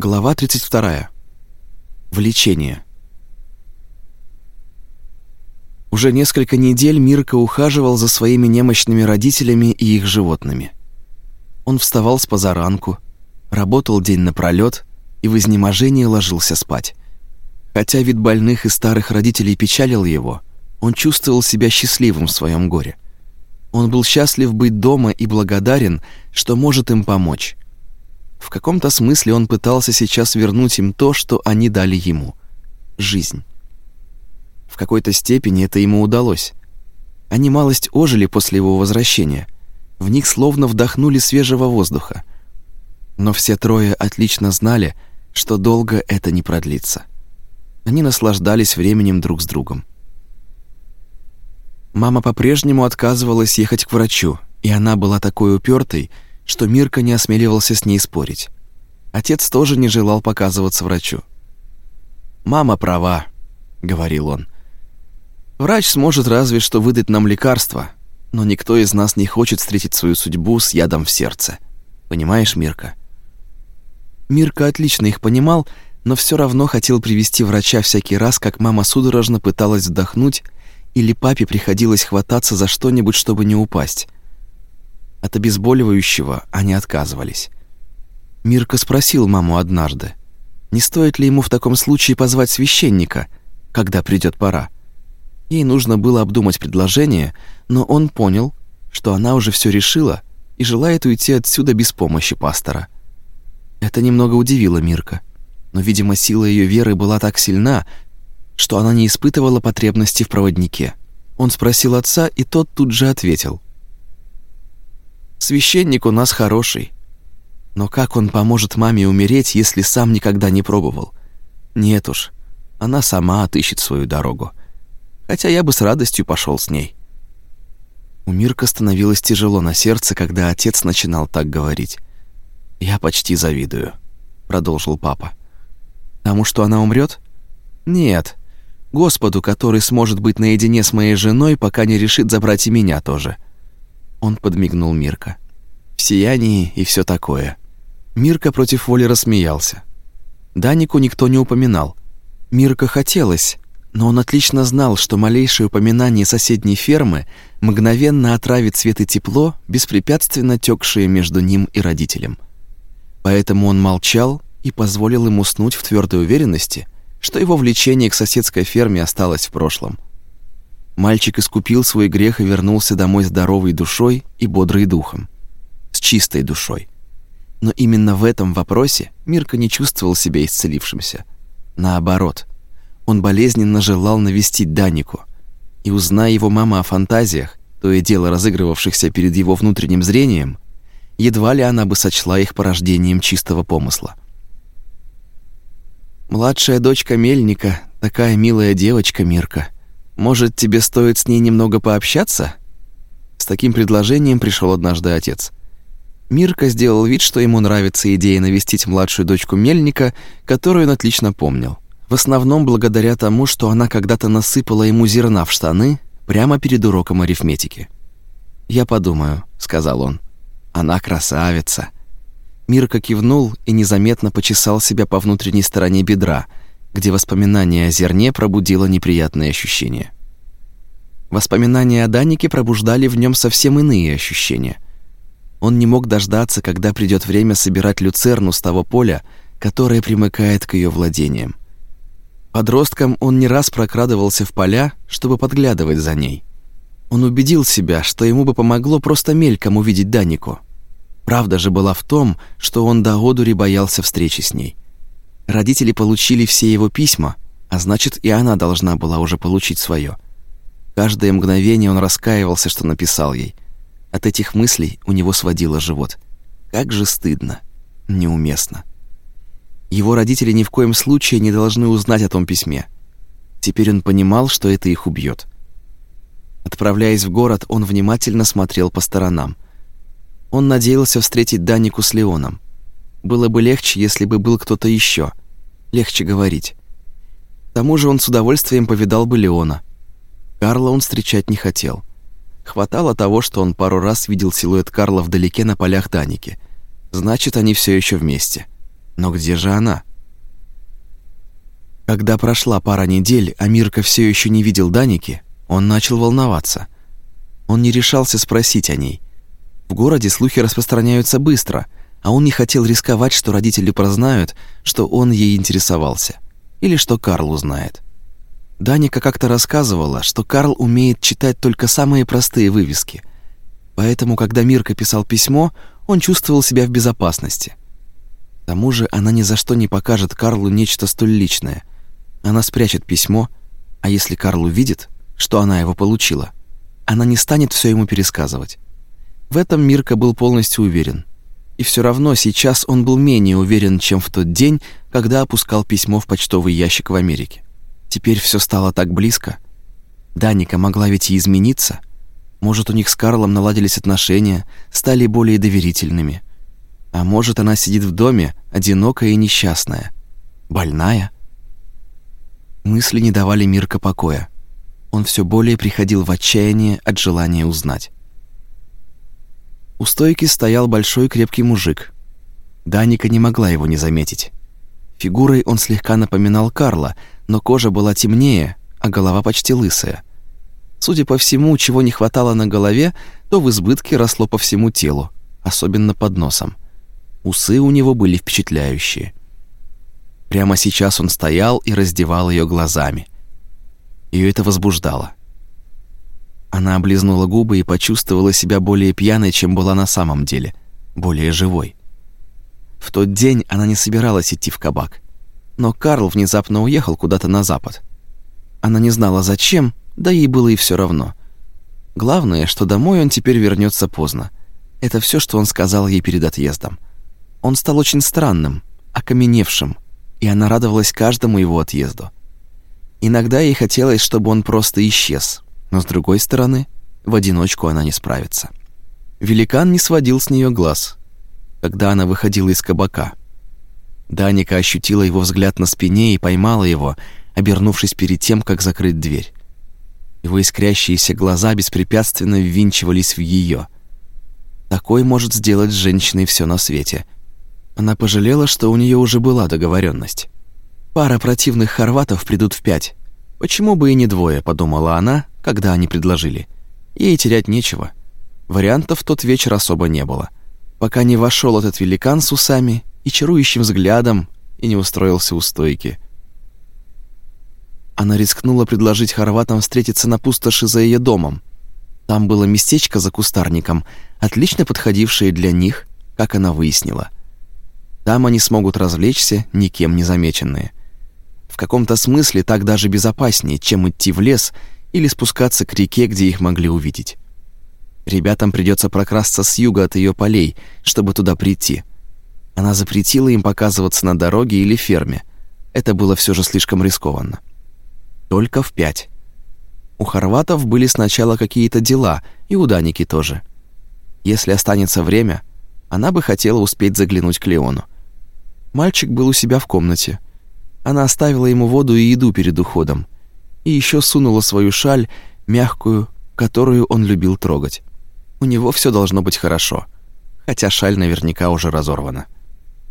Глава 32. Влечение. Уже несколько недель Мирка ухаживал за своими немощными родителями и их животными. Он вставал с позаранку, работал день напролёт и в изнеможении ложился спать. Хотя вид больных и старых родителей печалил его, он чувствовал себя счастливым в своем горе. Он был счастлив быть дома и благодарен, что может им помочь. В каком-то смысле он пытался сейчас вернуть им то, что они дали ему жизнь. В какой-то степени это ему удалось. Они малость ожили после его возвращения. В них словно вдохнули свежего воздуха. Но все трое отлично знали, что долго это не продлится. Они наслаждались временем друг с другом. Мама по-прежнему отказывалась ехать к врачу, и она была такой упертой, что Мирка не осмеливался с ней спорить. Отец тоже не желал показываться врачу. «Мама права», — говорил он. «Врач сможет разве что выдать нам лекарство, но никто из нас не хочет встретить свою судьбу с ядом в сердце. Понимаешь, Мирка?» Мирка отлично их понимал, но все равно хотел привести врача всякий раз, как мама судорожно пыталась вдохнуть, или папе приходилось хвататься за что-нибудь, чтобы не упасть. От обезболивающего они отказывались. Мирка спросил маму однажды, не стоит ли ему в таком случае позвать священника, когда придет пора. Ей нужно было обдумать предложение, но он понял, что она уже все решила и желает уйти отсюда без помощи пастора. Это немного удивило Мирка, но, видимо, сила ее веры была так сильна, что она не испытывала потребности в проводнике. Он спросил отца, и тот тут же ответил: Священник у нас хороший. Но как он поможет маме умереть, если сам никогда не пробовал? Нет уж, она сама отыщет свою дорогу. Хотя я бы с радостью пошел с ней. У Мирка становилось тяжело на сердце, когда отец начинал так говорить. «Я почти завидую», — продолжил папа. «Тому, что она умрет? Нет. Господу, который сможет быть наедине с моей женой, пока не решит забрать и меня тоже». Он подмигнул Мирка. В сиянии и все такое. Мирка против воли рассмеялся. Данику никто не упоминал. Мирка хотелось, но он отлично знал, что малейшее упоминание соседней фермы мгновенно отравит свет и тепло, беспрепятственно текшие между ним и родителем. Поэтому он молчал и позволил ему уснуть в твердой уверенности, что его влечение к соседской ферме осталось в прошлом. Мальчик искупил свой грех и вернулся домой здоровой душой и бодрой духом. С чистой душой. Но именно в этом вопросе Мирка не чувствовал себя исцелившимся. Наоборот, он болезненно желал навестить Данику. И узная его мама о фантазиях, то и дело разыгрывавшихся перед его внутренним зрением, едва ли она бы сочла их порождением чистого помысла. Младшая дочка Мельника, такая милая девочка Мирка, может, тебе стоит с ней немного пообщаться? С таким предложением пришел однажды отец. Мирка сделал вид, что ему нравится идея навестить младшую дочку Мельника, которую он отлично помнил. В основном благодаря тому, что она когда-то насыпала ему зерна в штаны прямо перед уроком арифметики. «Я подумаю», — сказал он. «Она красавица». Мирка кивнул и незаметно почесал себя по внутренней стороне бедра — где воспоминание о зерне пробудило неприятные ощущения. Воспоминания о Данике пробуждали в нем совсем иные ощущения. Он не мог дождаться, когда придет время собирать люцерну с того поля, которое примыкает к ее владениям. Подростком он не раз прокрадывался в поля, чтобы подглядывать за ней. Он убедил себя, что ему бы помогло просто мельком увидеть Данику. Правда же была в том, что он до одури боялся встречи с ней. Родители получили все его письма, а значит, и она должна была уже получить свое. Каждое мгновение он раскаивался, что написал ей. От этих мыслей у него сводило живот. Как же стыдно, неуместно. Его родители ни в коем случае не должны узнать о том письме. Теперь он понимал, что это их убьет. Отправляясь в город, он внимательно смотрел по сторонам. Он надеялся встретить Данику с Леоном. Было бы легче, если бы был кто-то еще. Легче говорить. К тому же он с удовольствием повидал бы Леона. Карла он встречать не хотел. Хватало того, что он пару раз видел силуэт Карла вдалеке на полях Даники. Значит, они все еще вместе. Но где же она? Когда прошла пара недель, а Мирка все еще не видел Даники, он начал волноваться. Он не решался спросить о ней. В городе слухи распространяются быстро, а он не хотел рисковать, что родители прознают, что он ей интересовался. Или что Карл узнает. Даника как-то рассказывала, что Карл умеет читать только самые простые вывески. Поэтому, когда Мирка писал письмо, он чувствовал себя в безопасности. К тому же она ни за что не покажет Карлу нечто столь личное. Она спрячет письмо, а если Карл увидит, что она его получила, она не станет все ему пересказывать. В этом Мирка был полностью уверен. И все равно сейчас он был менее уверен, чем в тот день, когда опускал письмо в почтовый ящик в Америке. Теперь все стало так близко. Даника могла ведь и измениться. Может, у них с Карлом наладились отношения, стали более доверительными. А может, она сидит в доме, одинокая и несчастная. Больная? Мысли не давали Мирка покоя. Он все более приходил в отчаяние от желания узнать. У стойки стоял большой крепкий мужик. Даника не могла его не заметить. Фигурой он слегка напоминал Карла, но кожа была темнее, а голова почти лысая. Судя по всему, чего не хватало на голове, то в избытке росло по всему телу, особенно под носом. Усы у него были впечатляющие. Прямо сейчас он стоял и раздевал ее глазами. Ее это возбуждало. Она облизнула губы и почувствовала себя более пьяной, чем была на самом деле, более живой. В тот день она не собиралась идти в кабак. Но Карл внезапно уехал куда-то на запад. Она не знала зачем, да ей было и все равно. Главное, что домой он теперь вернется поздно. Это все, что он сказал ей перед отъездом. Он стал очень странным, окаменевшим, и она радовалась каждому его отъезду. Иногда ей хотелось, чтобы он просто исчез, но с другой стороны, в одиночку она не справится. Великан не сводил с нее глаз, когда она выходила из кабака. Даника ощутила его взгляд на спине и поймала его, обернувшись перед тем, как закрыть дверь. Его искрящиеся глаза беспрепятственно ввинчивались в ее. Такой может сделать с женщиной все на свете. Она пожалела, что у нее уже была договоренность. Пара противных хорватов придут в пять. Почему бы и не двое, подумала она, когда они предложили. Ей терять нечего. Вариантов в тот вечер особо не было пока не вошел этот великан с усами и чарующим взглядом и не устроился у стойки. Она рискнула предложить хорватам встретиться на пустоши за ее домом. Там было местечко за кустарником, отлично подходившее для них, как она выяснила. Там они смогут развлечься, никем не замеченные. В каком-то смысле так даже безопаснее, чем идти в лес или спускаться к реке, где их могли увидеть. Ребятам придется прокрасться с юга от ее полей, чтобы туда прийти. Она запретила им показываться на дороге или ферме. Это было все же слишком рискованно. Только в пять. У хорватов были сначала какие-то дела, и у Даники тоже. Если останется время, она бы хотела успеть заглянуть к Леону. Мальчик был у себя в комнате. Она оставила ему воду и еду перед уходом. И еще сунула свою шаль, мягкую, которую он любил трогать. У него все должно быть хорошо, хотя шаль наверняка уже разорвана.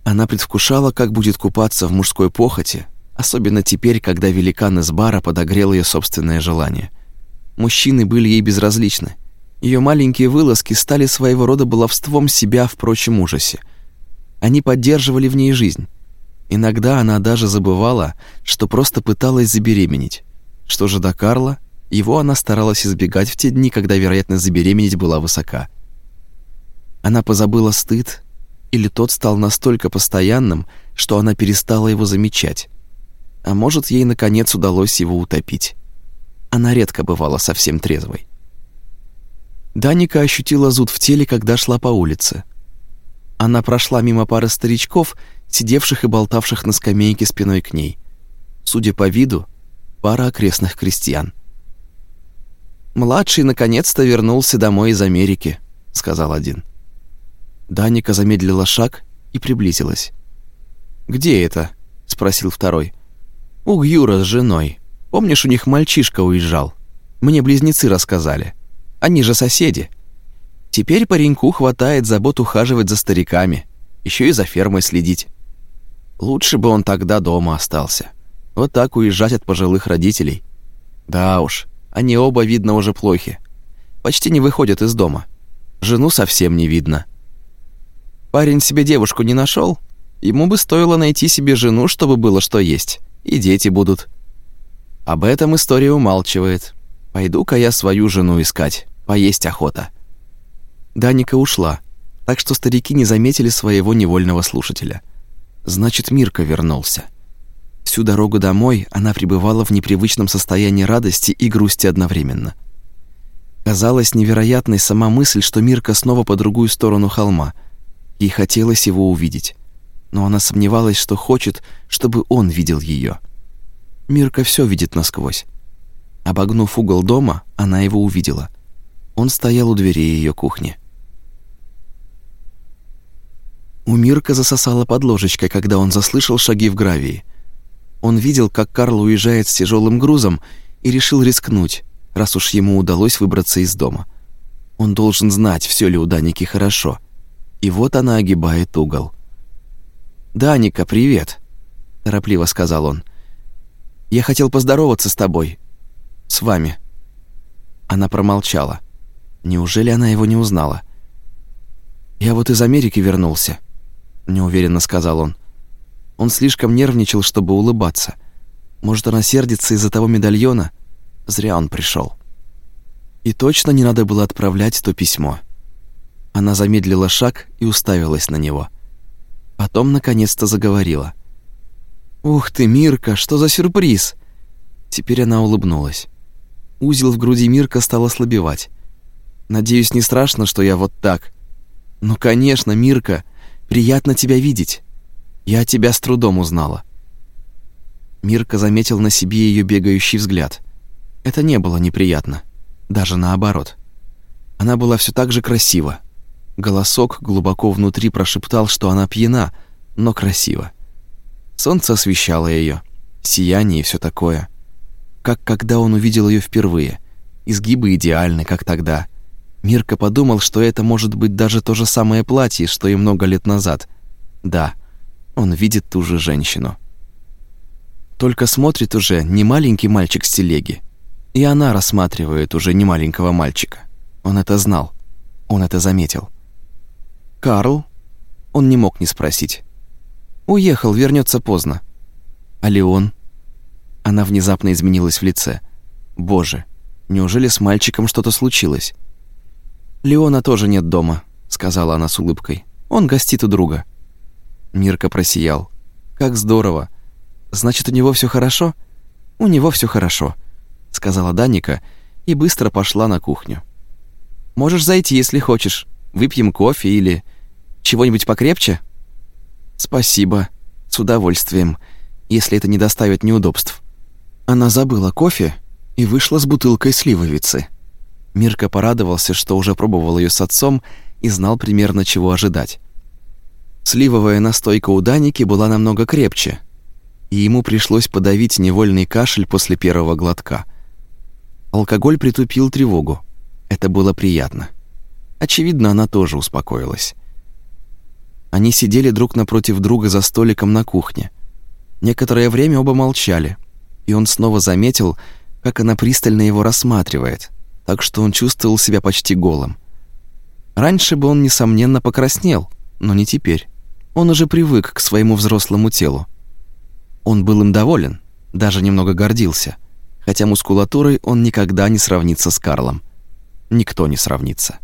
Она предвкушала, как будет купаться в мужской похоти, особенно теперь, когда великан из бара подогрел ее собственное желание. Мужчины были ей безразличны. Ее маленькие вылазки стали своего рода баловством себя в прочем ужасе. Они поддерживали в ней жизнь. Иногда она даже забывала, что просто пыталась забеременеть. Что же до Карла, его она старалась избегать в те дни, когда вероятность забеременеть была высока. Она позабыла стыд, или тот стал настолько постоянным, что она перестала его замечать. А может, ей наконец удалось его утопить. Она редко бывала совсем трезвой. Даника ощутила зуд в теле, когда шла по улице. Она прошла мимо пары старичков, сидевших и болтавших на скамейке спиной к ней. Судя по виду, пара окрестных крестьян. «Младший наконец-то вернулся домой из Америки», — сказал один. Даника замедлила шаг и приблизилась. «Где это?» — спросил второй. «У Гюра с женой. Помнишь, у них мальчишка уезжал? Мне близнецы рассказали. Они же соседи. Теперь пареньку хватает забот ухаживать за стариками, еще и за фермой следить». Лучше бы он тогда дома остался. Вот так уезжать от пожилых родителей. Да уж, они оба, видно, уже плохи. Почти не выходят из дома. Жену совсем не видно. Парень себе девушку не нашел. Ему бы стоило найти себе жену, чтобы было что есть. И дети будут. Об этом история умалчивает. Пойду-ка я свою жену искать. Поесть охота. Даника ушла, так что старики не заметили своего невольного слушателя. Значит, Мирка вернулся. Всю дорогу домой она пребывала в непривычном состоянии радости и грусти одновременно. Казалось невероятной сама мысль, что Мирка снова по другую сторону холма. Ей хотелось его увидеть, но она сомневалась, что хочет, чтобы он видел ее. Мирка все видит насквозь. Обогнув угол дома, она его увидела. Он стоял у двери ее кухни. У Мирка засосало под ложечкой, когда он заслышал шаги в гравии. Он видел, как Карл уезжает с тяжелым грузом и решил рискнуть, раз уж ему удалось выбраться из дома. Он должен знать, все ли у Даники хорошо. И вот она огибает угол. «Даника, привет!» – торопливо сказал он. «Я хотел поздороваться с тобой. С вами». Она промолчала. Неужели она его не узнала? «Я вот из Америки вернулся», неуверенно сказал он. Он слишком нервничал, чтобы улыбаться. Может, она сердится из-за того медальона? Зря он пришел. И точно не надо было отправлять то письмо. Она замедлила шаг и уставилась на него. Потом наконец-то заговорила. «Ух ты, Мирка, что за сюрприз!» Теперь она улыбнулась. Узел в груди Мирка стал ослабевать. «Надеюсь, не страшно, что я вот так?» «Ну, конечно, Мирка!» Приятно тебя видеть. Я тебя с трудом узнала». Мирка заметил на себе ее бегающий взгляд. Это не было неприятно, даже наоборот. Она была все так же красива. Голосок глубоко внутри прошептал, что она пьяна, но красива. Солнце освещало ее, сияние и все такое. Как когда он увидел ее впервые. Изгибы идеальны, как тогда — Мирка подумал, что это может быть даже то же самое платье, что и много лет назад. Да, он видит ту же женщину. Только смотрит уже не маленький мальчик с телеги. И она рассматривает уже не маленького мальчика. Он это знал. Он это заметил. «Карл?» Он не мог не спросить. «Уехал, вернется поздно». «А Леон?» Она внезапно изменилась в лице. «Боже, неужели с мальчиком что-то случилось?» «Леона тоже нет дома», — сказала она с улыбкой. «Он гостит у друга». Мирка просиял. «Как здорово! Значит, у него все хорошо?» «У него все хорошо», — сказала Даника и быстро пошла на кухню. «Можешь зайти, если хочешь. Выпьем кофе или чего-нибудь покрепче?» «Спасибо. С удовольствием, если это не доставит неудобств». Она забыла кофе и вышла с бутылкой сливовицы. Мирка порадовался, что уже пробовал ее с отцом и знал примерно, чего ожидать. Сливовая настойка у Даники была намного крепче, и ему пришлось подавить невольный кашель после первого глотка. Алкоголь притупил тревогу. Это было приятно. Очевидно, она тоже успокоилась. Они сидели друг напротив друга за столиком на кухне. Некоторое время оба молчали, и он снова заметил, как она пристально его рассматривает, так что он чувствовал себя почти голым. Раньше бы он, несомненно, покраснел, но не теперь. Он уже привык к своему взрослому телу. Он был им доволен, даже немного гордился, хотя мускулатурой он никогда не сравнится с Карлом. Никто не сравнится.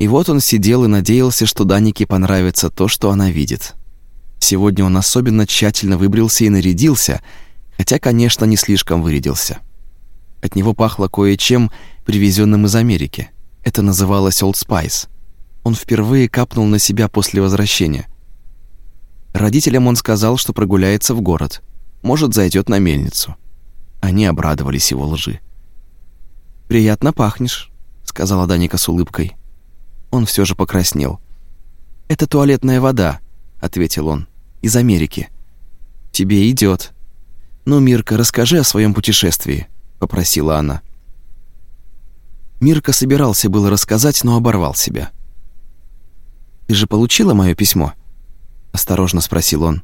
И вот он сидел и надеялся, что Данике понравится то, что она видит. Сегодня он особенно тщательно выбрился и нарядился, хотя, конечно, не слишком вырядился. От него пахло кое-чем, привезенным из Америки. Это называлось Old Spice. Он впервые капнул на себя после возвращения. Родителям он сказал, что прогуляется в город. Может, зайдет на мельницу. Они обрадовались его лжи. «Приятно пахнешь», — сказала Даника с улыбкой. Он все же покраснел. «Это туалетная вода», — ответил он, — «из Америки». «Тебе идет. «Ну, Мирка, расскажи о своем путешествии», — попросила она. Мирка собирался было рассказать, но оборвал себя. «Ты же получила мое письмо?» — осторожно спросил он.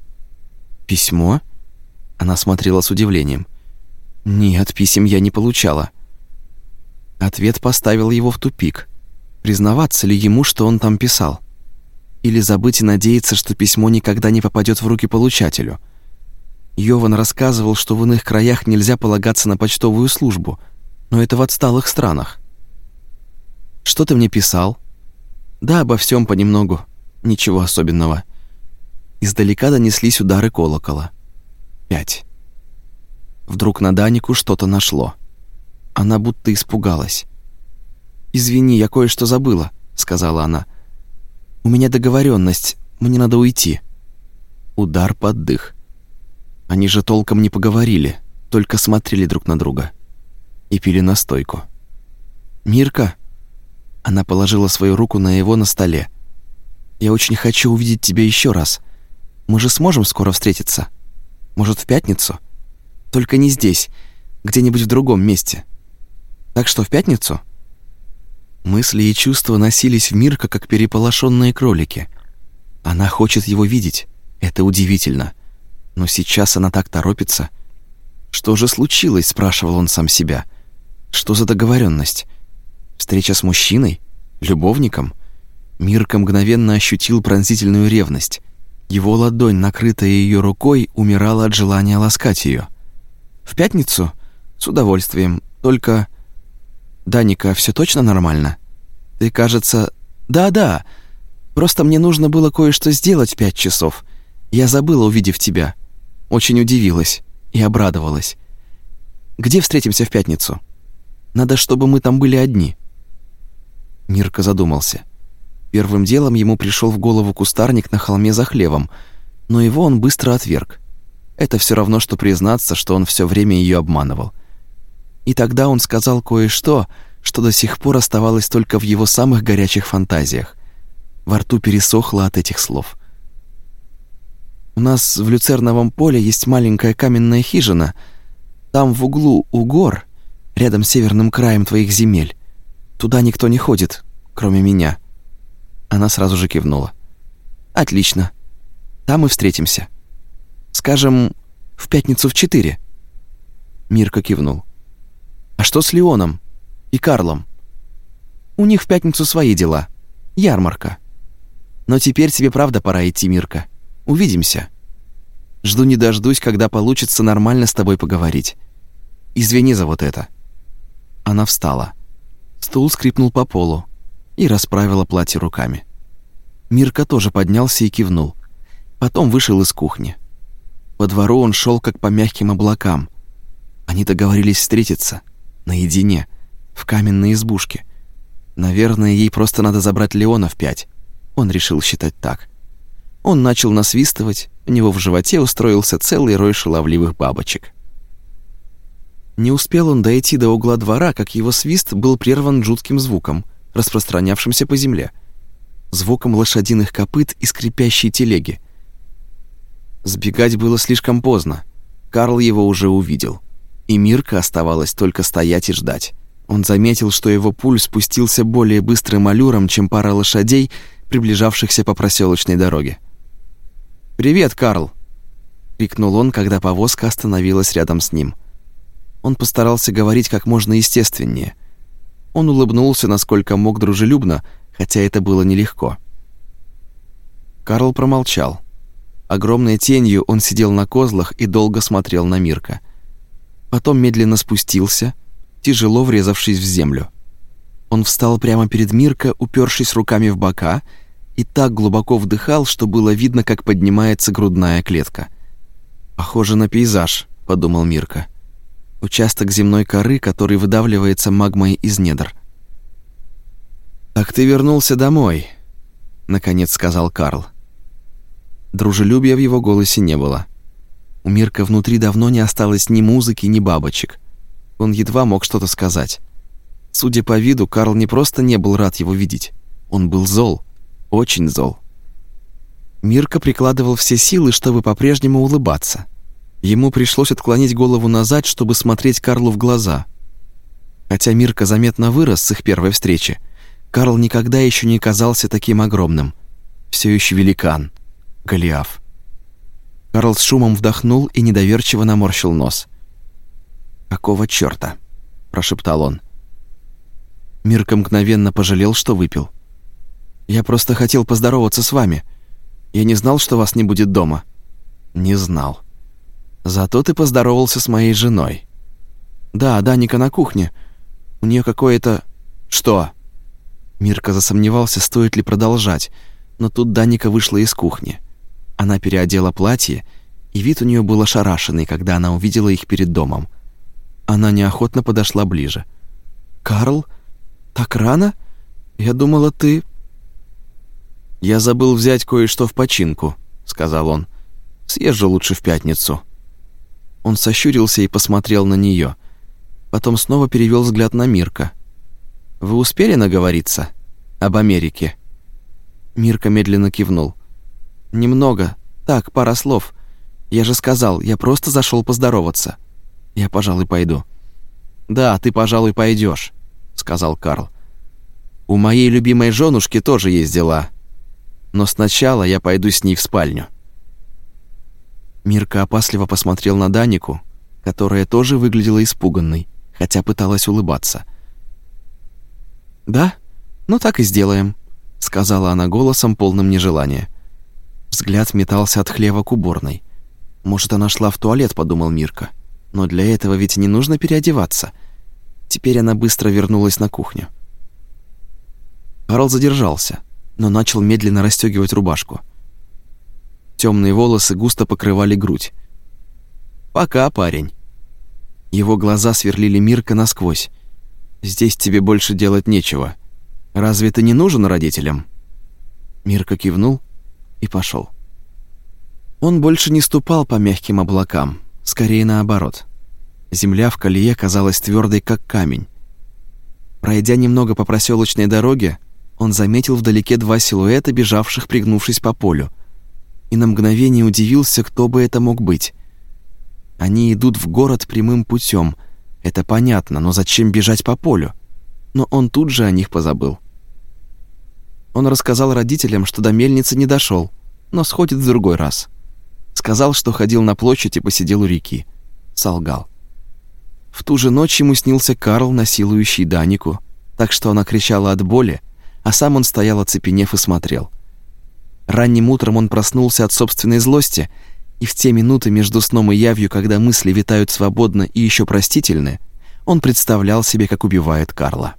«Письмо?» Она смотрела с удивлением. «Нет, писем я не получала». Ответ поставил его в тупик. Признаваться ли ему, что он там писал? Или забыть и надеяться, что письмо никогда не попадет в руки получателю? Йован рассказывал, что в иных краях нельзя полагаться на почтовую службу, но это в отсталых странах. «Что ты мне писал?» «Да, обо всем понемногу. Ничего особенного». Издалека донеслись удары колокола. Пять. Вдруг на Данику что-то нашло. Она будто испугалась. «Извини, я кое-что забыла», — сказала она. «У меня договоренность, мне надо уйти». Удар под дых. Они же толком не поговорили, только смотрели друг на друга. И пили настойку. «Мирка?» Она положила свою руку на его на столе. «Я очень хочу увидеть тебя еще раз. Мы же сможем скоро встретиться? Может, в пятницу? Только не здесь, где-нибудь в другом месте. Так что в пятницу?» Мысли и чувства носились в Мирка, как переполошенные кролики. Она хочет его видеть. Это удивительно. Но сейчас она так торопится. «Что же случилось?» – спрашивал он сам себя. «Что за договоренность? Встреча с мужчиной? Любовником?» Мирка мгновенно ощутил пронзительную ревность. Его ладонь, накрытая ее рукой, умирала от желания ласкать ее. «В пятницу? С удовольствием. Только...» «Даника, все точно нормально?» «Ты, кажется...» «Да-да. Просто мне нужно было кое-что сделать в пять часов. Я забыла, увидев тебя. Очень удивилась и обрадовалась. Где встретимся в пятницу? Надо, чтобы мы там были одни». Мирка задумался. Первым делом ему пришел в голову кустарник на холме за хлевом, но его он быстро отверг. Это все равно, что признаться, что он все время ее обманывал. И тогда он сказал кое-что, что до сих пор оставалось только в его самых горячих фантазиях. Во рту пересохло от этих слов. «У нас в Люцерновом поле есть маленькая каменная хижина. Там в углу у гор, рядом с северным краем твоих земель. Туда никто не ходит, кроме меня». Она сразу же кивнула. «Отлично. Там мы встретимся. Скажем, в пятницу в четыре». Мирка кивнул. «А что с Леоном и Карлом? У них в пятницу свои дела. Ярмарка. Но теперь тебе правда пора идти, Мирка. Увидимся. Жду не дождусь, когда получится нормально с тобой поговорить. Извини за вот это». Она встала. Стул скрипнул по полу и расправила платье руками. Мирка тоже поднялся и кивнул. Потом вышел из кухни. По двору он шел как по мягким облакам. Они договорились встретиться наедине, в каменной избушке. Наверное, ей просто надо забрать Леона в пять. Он решил считать так. Он начал насвистывать, у него в животе устроился целый рой шаловливых бабочек. Не успел он дойти до угла двора, как его свист был прерван жутким звуком, распространявшимся по земле. Звуком лошадиных копыт и скрипящей телеги. Сбегать было слишком поздно. Карл его уже увидел и Мирка оставалось только стоять и ждать. Он заметил, что его пульс спустился более быстрым аллюром, чем пара лошадей, приближавшихся по проселочной дороге. «Привет, Карл!» — крикнул он, когда повозка остановилась рядом с ним. Он постарался говорить как можно естественнее. Он улыбнулся, насколько мог дружелюбно, хотя это было нелегко. Карл промолчал. Огромной тенью он сидел на козлах и долго смотрел на Мирка — потом медленно спустился, тяжело врезавшись в землю. Он встал прямо перед Мирко, упершись руками в бока, и так глубоко вдыхал, что было видно, как поднимается грудная клетка. «Похоже на пейзаж», — подумал Мирка. «Участок земной коры, который выдавливается магмой из недр». «Так ты вернулся домой», — наконец сказал Карл. Дружелюбия в его голосе не было. У Мирка внутри давно не осталось ни музыки, ни бабочек. Он едва мог что-то сказать. Судя по виду, Карл не просто не был рад его видеть. Он был зол. Очень зол. Мирка прикладывал все силы, чтобы по-прежнему улыбаться. Ему пришлось отклонить голову назад, чтобы смотреть Карлу в глаза. Хотя Мирка заметно вырос с их первой встречи, Карл никогда еще не казался таким огромным. Все еще великан. Голиаф. Карл с шумом вдохнул и недоверчиво наморщил нос. «Какого чёрта?» – прошептал он. Мирка мгновенно пожалел, что выпил. «Я просто хотел поздороваться с вами. Я не знал, что вас не будет дома». «Не знал. Зато ты поздоровался с моей женой». «Да, Даника на кухне. У нее какое-то...» «Что?» Мирка засомневался, стоит ли продолжать, но тут Даника вышла из кухни. Она переодела платье, и вид у нее был ошарашенный, когда она увидела их перед домом. Она неохотно подошла ближе. «Карл? Так рано? Я думала, ты...» «Я забыл взять кое-что в починку», — сказал он. «Съезжу лучше в пятницу». Он сощурился и посмотрел на нее. Потом снова перевел взгляд на Мирка. «Вы успели наговориться? Об Америке?» Мирка медленно кивнул. «Немного. Так, пара слов. Я же сказал, я просто зашел поздороваться. Я, пожалуй, пойду». «Да, ты, пожалуй, пойдешь, сказал Карл. «У моей любимой женушки тоже есть дела. Но сначала я пойду с ней в спальню». Мирка опасливо посмотрел на Данику, которая тоже выглядела испуганной, хотя пыталась улыбаться. «Да? Ну так и сделаем», — сказала она голосом, полным нежелания. Взгляд метался от хлева к уборной. «Может, она шла в туалет», — подумал Мирка. «Но для этого ведь не нужно переодеваться». Теперь она быстро вернулась на кухню. Карл задержался, но начал медленно расстегивать рубашку. Темные волосы густо покрывали грудь. «Пока, парень». Его глаза сверлили Мирка насквозь. «Здесь тебе больше делать нечего. Разве ты не нужен родителям?» Мирка кивнул и пошел. Он больше не ступал по мягким облакам, скорее наоборот. Земля в колее казалась твердой, как камень. Пройдя немного по проселочной дороге, он заметил вдалеке два силуэта, бежавших, пригнувшись по полю, и на мгновение удивился, кто бы это мог быть. Они идут в город прямым путем. Это понятно, но зачем бежать по полю? Но он тут же о них позабыл. Он рассказал родителям, что до мельницы не дошел, но сходит в другой раз. Сказал, что ходил на площадь и посидел у реки. Солгал. В ту же ночь ему снился Карл, насилующий Данику, так что она кричала от боли, а сам он стоял оцепенев и смотрел. Ранним утром он проснулся от собственной злости, и в те минуты между сном и явью, когда мысли витают свободно и еще простительны, он представлял себе, как убивает Карла.